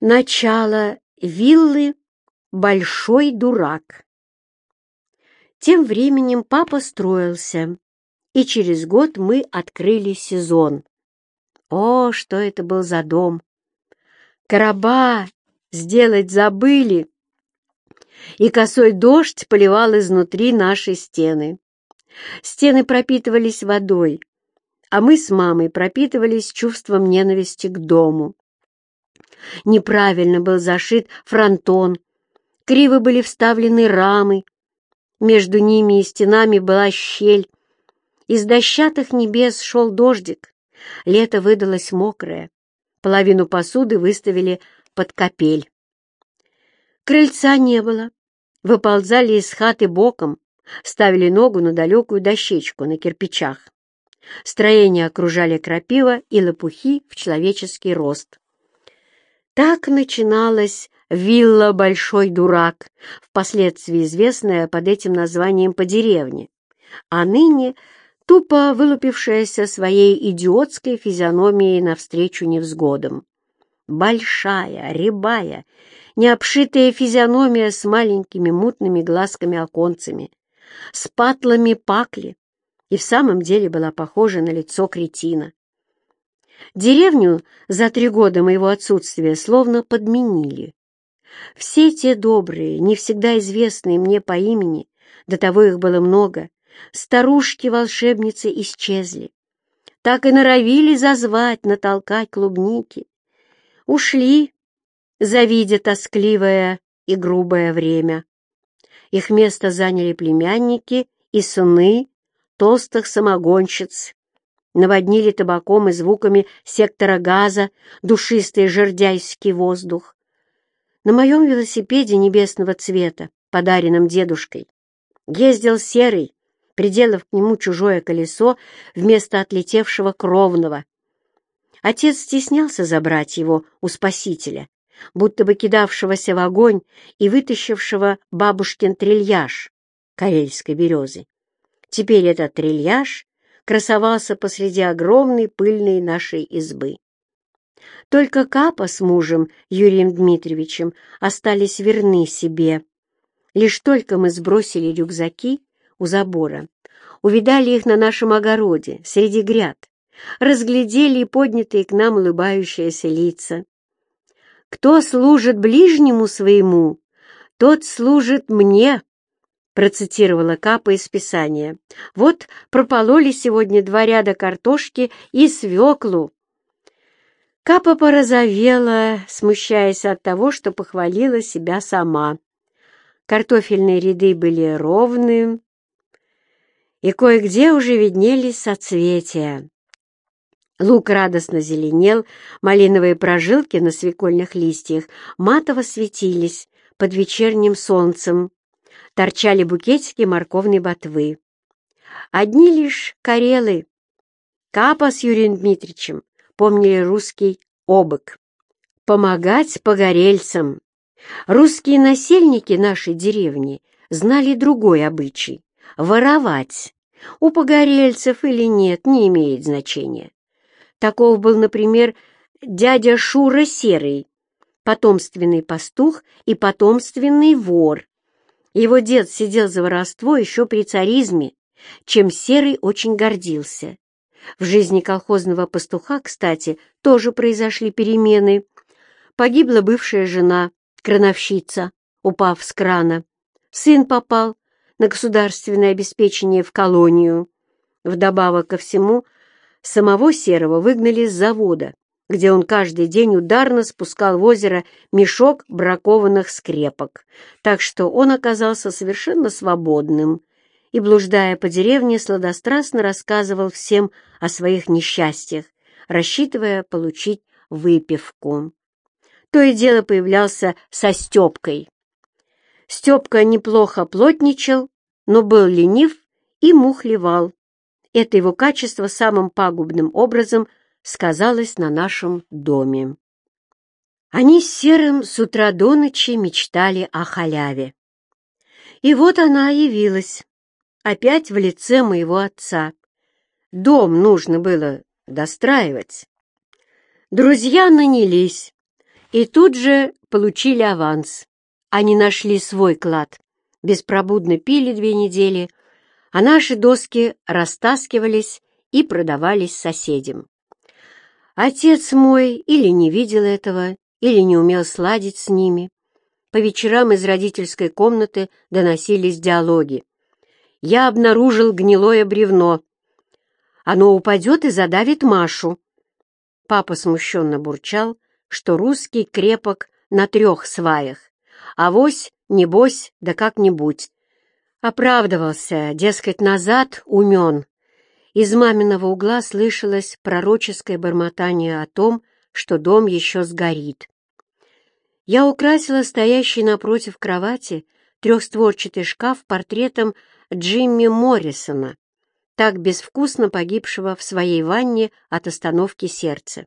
Начало виллы «Большой дурак». Тем временем папа строился, и через год мы открыли сезон. О, что это был за дом! Короба сделать забыли, и косой дождь поливал изнутри наши стены. Стены пропитывались водой, а мы с мамой пропитывались чувством ненависти к дому. Неправильно был зашит фронтон, криво были вставлены рамы, между ними и стенами была щель. Из дощатых небес шел дождик, лето выдалось мокрое, половину посуды выставили под капель. Крыльца не было, выползали из хаты боком, ставили ногу на далекую дощечку на кирпичах. Строение окружали крапива и лопухи в человеческий рост. Так начиналась вилла «Большой дурак», впоследствии известная под этим названием по деревне, а ныне тупо вылупившаяся своей идиотской физиономией навстречу невзгодам. Большая, рябая, необшитая физиономия с маленькими мутными глазками-оконцами, с патлами пакли, и в самом деле была похожа на лицо кретина. Деревню за три года моего отсутствия словно подменили. Все те добрые, не всегда известные мне по имени, до того их было много, старушки-волшебницы исчезли. Так и норовили зазвать, натолкать клубники. Ушли, завидя тоскливое и грубое время. Их место заняли племянники и сыны толстых самогонщиц, наводнили табаком и звуками сектора газа душистый жердяйский воздух. На моем велосипеде небесного цвета, подаренном дедушкой, ездил серый, приделав к нему чужое колесо вместо отлетевшего кровного. Отец стеснялся забрать его у спасителя, будто бы кидавшегося в огонь и вытащившего бабушкин трильяж карельской березы. Теперь этот трильяж красовался посреди огромной пыльной нашей избы. Только Капа с мужем Юрием Дмитриевичем остались верны себе. Лишь только мы сбросили рюкзаки у забора, увидали их на нашем огороде, среди гряд, разглядели поднятые к нам улыбающиеся лица. «Кто служит ближнему своему, тот служит мне», процитировала Капа из Писания. «Вот пропололи сегодня два ряда картошки и свеклу». Капа порозовела, смущаясь от того, что похвалила себя сама. Картофельные ряды были ровные, и кое-где уже виднелись соцветия. Лук радостно зеленел, малиновые прожилки на свекольных листьях матово светились под вечерним солнцем торчали букетики морковной ботвы. Одни лишь карелы. Капа с Юрием Дмитриевичем помнили русский обык. Помогать погорельцам. Русские насельники нашей деревни знали другой обычай — воровать. У погорельцев или нет, не имеет значения. Таков был, например, дядя Шура Серый, потомственный пастух и потомственный вор, его дед сидел за воровство еще при царизме, чем Серый очень гордился. В жизни колхозного пастуха, кстати, тоже произошли перемены. Погибла бывшая жена, крановщица, упав с крана. Сын попал на государственное обеспечение в колонию. Вдобавок ко всему, самого Серого выгнали с завода, где он каждый день ударно спускал в озеро мешок бракованных скрепок, так что он оказался совершенно свободным и, блуждая по деревне, сладострастно рассказывал всем о своих несчастьях, рассчитывая получить выпивку. То и дело появлялся со Степкой. Степка неплохо плотничал, но был ленив и мухлевал. Это его качество самым пагубным образом – сказалось на нашем доме. Они с Серым с утра до ночи мечтали о халяве. И вот она явилась, опять в лице моего отца. Дом нужно было достраивать. Друзья нанялись, И тут же получили аванс. Они нашли свой клад, беспробудно пили две недели, а наши доски растаскивались и продавались соседям. Отец мой или не видел этого, или не умел сладить с ними. По вечерам из родительской комнаты доносились диалоги. Я обнаружил гнилое бревно. Оно упадет и задавит Машу. Папа смущенно бурчал, что русский крепок на трех сваях, а вось, небось, да как-нибудь. Оправдывался, дескать, назад умен. Из маминого угла слышалось пророческое бормотание о том, что дом еще сгорит. Я украсила стоящий напротив кровати трехстворчатый шкаф портретом Джимми Моррисона, так безвкусно погибшего в своей ванне от остановки сердца.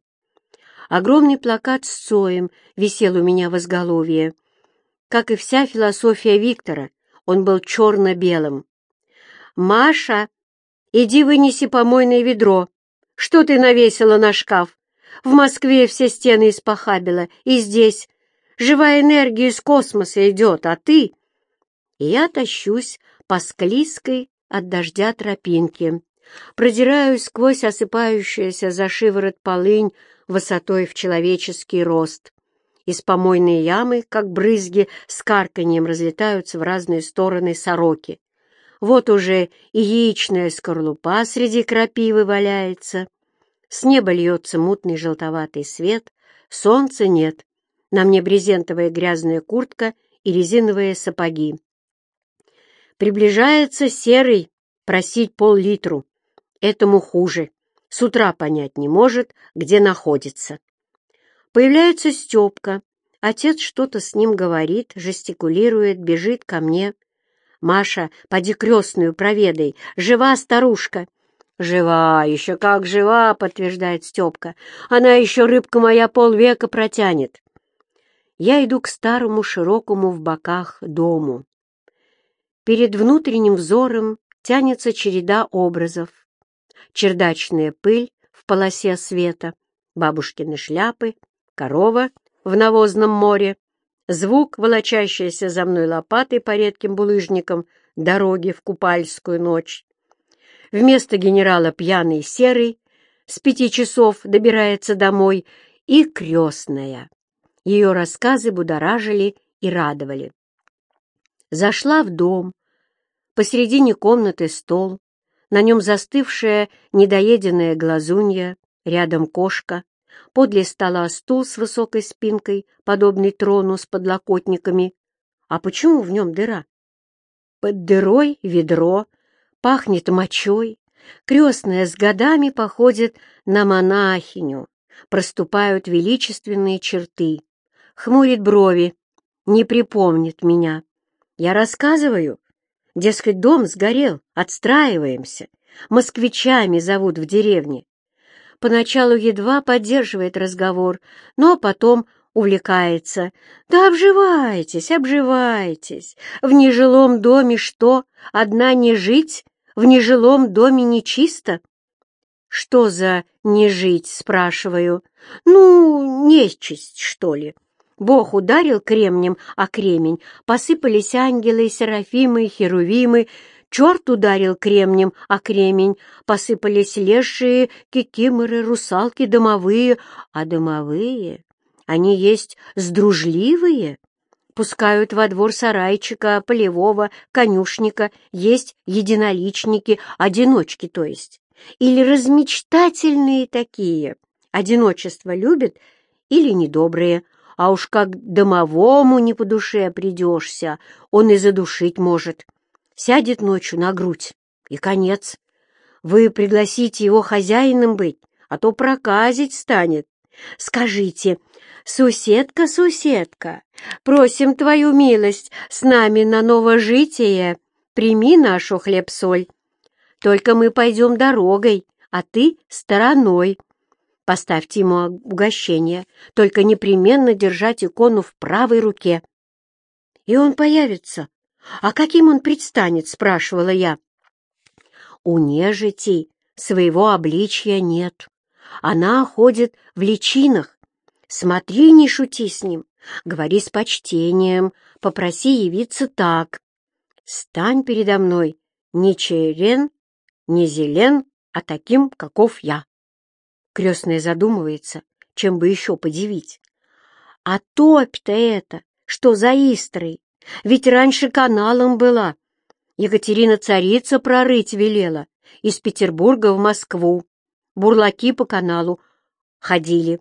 Огромный плакат с Цоем висел у меня в изголовье. Как и вся философия Виктора, он был черно-белым. «Маша, иди вынеси помойное ведро. Что ты навесила на шкаф? В Москве все стены испохабила, и здесь. Живая энергия из космоса идет, а ты...» И я тащусь по склизкой от дождя тропинке, продираюсь сквозь осыпающуюся за шиворот полынь высотой в человеческий рост. Из помойной ямы, как брызги, с карканьем разлетаются в разные стороны сороки. Вот уже и яичная скорлупа среди крапивы валяется. С неба льется мутный желтоватый свет, солнца нет. На мне брезентовая грязная куртка и резиновые сапоги. Приближается серый просить пол-литру. Этому хуже. С утра понять не может, где находится. Появляется Степка. Отец что-то с ним говорит, жестикулирует, бежит ко мне. «Маша, поди крестную проведай. Жива старушка!» «Жива, еще как жива!» — подтверждает Степка. «Она еще, рыбка моя, полвека протянет!» Я иду к старому, широкому в боках дому. Перед внутренним взором тянется череда образов чердачная пыль в полосе света, бабушкины шляпы, корова в навозном море, звук, волочащийся за мной лопатой по редким булыжникам дороги в купальскую ночь. Вместо генерала пьяный серый с пяти часов добирается домой и крестная. Ее рассказы будоражили и радовали. Зашла в дом. Посередине комнаты стол, на нем застывшая недоеденная глазунья, рядом кошка, подле стола стул с высокой спинкой, подобный трону с подлокотниками. А почему в нем дыра? Под дырой ведро, пахнет мочой, крестная с годами походит на монахиню, проступают величественные черты, хмурит брови, не припомнит меня. Я рассказываю, Дескать, дом сгорел, отстраиваемся. Москвичами зовут в деревне. Поначалу едва поддерживает разговор, но потом увлекается. Да обживайтесь, обживайтесь. В нежилом доме что, одна не жить? В нежилом доме не чисто? Что за не жить, спрашиваю. Ну, нечисть, что ли? Бог ударил кремнем о кремень, посыпались ангелы, серафимы, херувимы, черт ударил кремнем о кремень, посыпались лешие, кикиморы, русалки, домовые, а домовые, они есть сдружливые, пускают во двор сарайчика, полевого, конюшника, есть единоличники, одиночки, то есть, или размечтательные такие, одиночество любят или недобрые, а уж как домовому не по душе придешься, он и задушить может. Сядет ночью на грудь, и конец. Вы пригласите его хозяином быть, а то проказить станет. Скажите, «Суседка, суседка, просим твою милость с нами на новожитие, прими нашу хлеб-соль. Только мы пойдем дорогой, а ты стороной». Поставьте ему угощение, только непременно держать икону в правой руке. И он появится. А каким он предстанет, спрашивала я. У нежити своего обличья нет. Она ходит в личинах, Смотри, не шути с ним, говори с почтением, попроси явиться так. Стань передо мной не черен, не зелен, а таким, каков я. Крестная задумывается, чем бы еще подивить. А топь-то это, что за истрой, ведь раньше каналом была. Екатерина царица прорыть велела из Петербурга в Москву. Бурлаки по каналу ходили.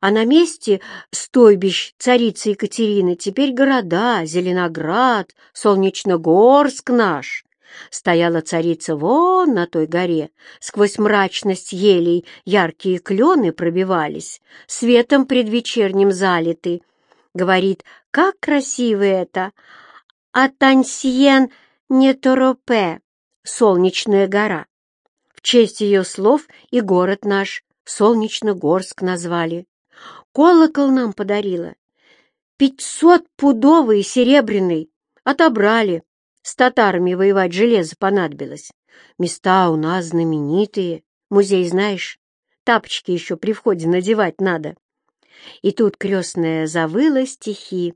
А на месте стойбищ царицы Екатерины теперь города Зеленоград, Солнечногорск наш. Стояла царица вон на той горе, сквозь мрачность елей яркие клены пробивались, светом предвечерним залиты. Говорит, как красиво это! А Тансьен не Торопе, солнечная гора. В честь ее слов и город наш Солнечногорск назвали. Колокол нам подарила. Пятьсот пудовый серебряный. Отобрали. С татарами воевать железо понадобилось. Места у нас знаменитые. Музей знаешь? Тапочки еще при входе надевать надо. И тут крестная завыла стихи,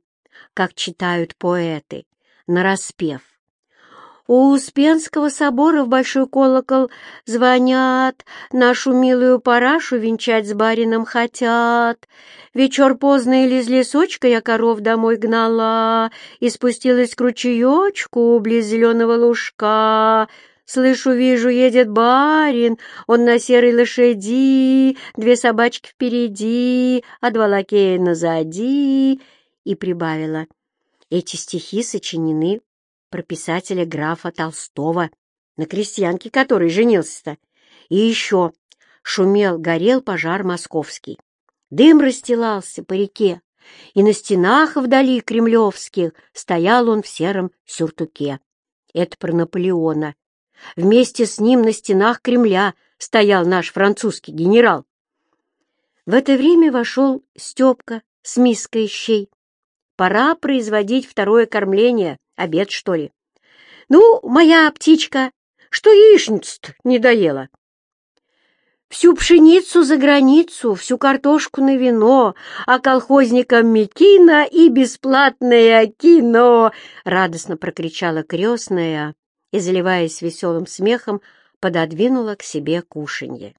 как читают поэты, нараспев. У Успенского собора в большой колокол звонят, Нашу милую парашу венчать с барином хотят. Вечер поздно или из лесочка я коров домой гнала И спустилась к ручеечку близ зеленого лужка. Слышу, вижу, едет барин, он на серой лошади, Две собачки впереди, а два лакея назади. И прибавила. Эти стихи сочинены про писателя графа Толстого, на крестьянке который женился-то. И еще шумел, горел пожар московский. Дым расстилался по реке, и на стенах вдали кремлевских стоял он в сером сюртуке. Это про Наполеона. Вместе с ним на стенах Кремля стоял наш французский генерал. В это время вошел Степка с миской щей. Пора производить второе кормление, обед, что ли. Ну, моя птичка, что яичницу не доела? Всю пшеницу за границу, всю картошку на вино, а колхозникам Микина и бесплатное кино!» — радостно прокричала крестная и, заливаясь веселым смехом, пододвинула к себе кушанье.